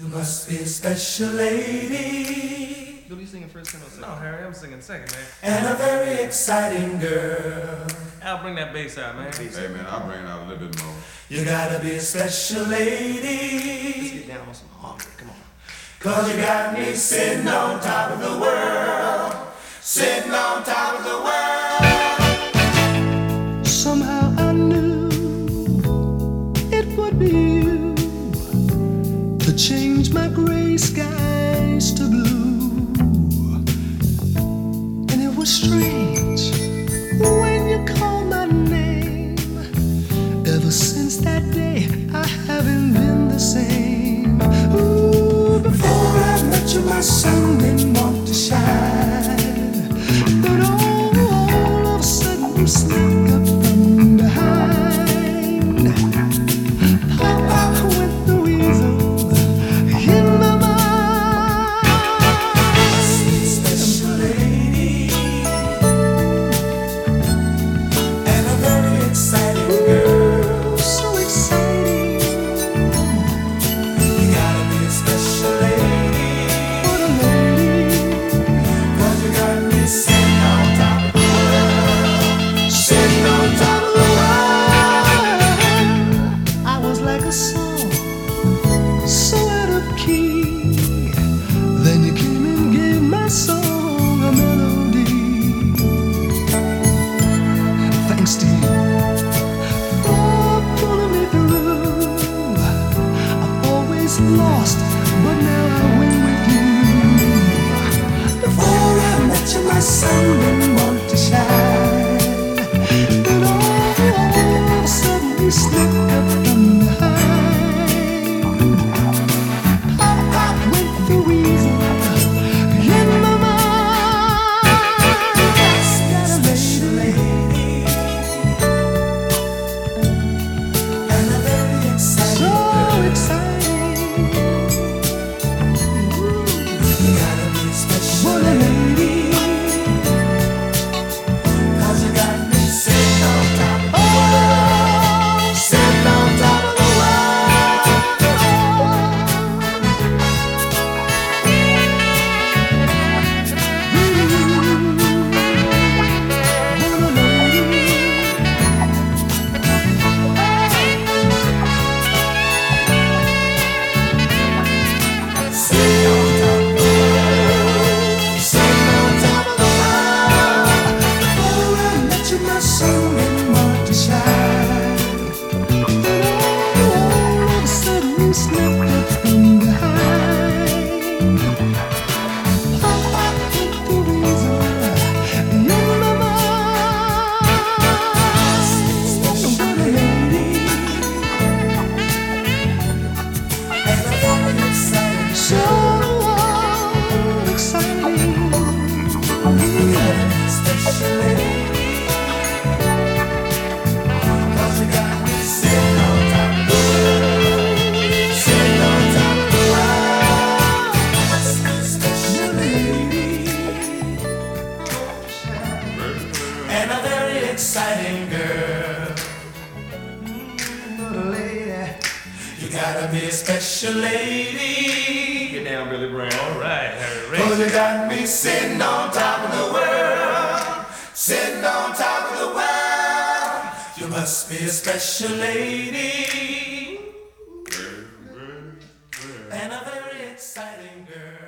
You must be a special lady Who you singing first and second? No, Harry, I'm singing second, man. and a very exciting girl. Al, bring that bass out, man. Hey man, I'll bring it out a little bit more. You gotta be a special Let's get down on some harmony. Come on. Cause you got me sitting on top of the world. Sitting on top of the world. Gray skies to blue. And it was strange when you called my name. Ever since that day, I haven't been the same. Ooh, before I met you, my sun didn't want to shine. But all, of a sudden, up sudden sudden exciting girl. Mm, little lady. You gotta be a special lady. Get down, Billy Brown. All right, Harry. Cause you got me sitting on top of the world, sitting on top of the world. You must be a special lady and a very exciting girl.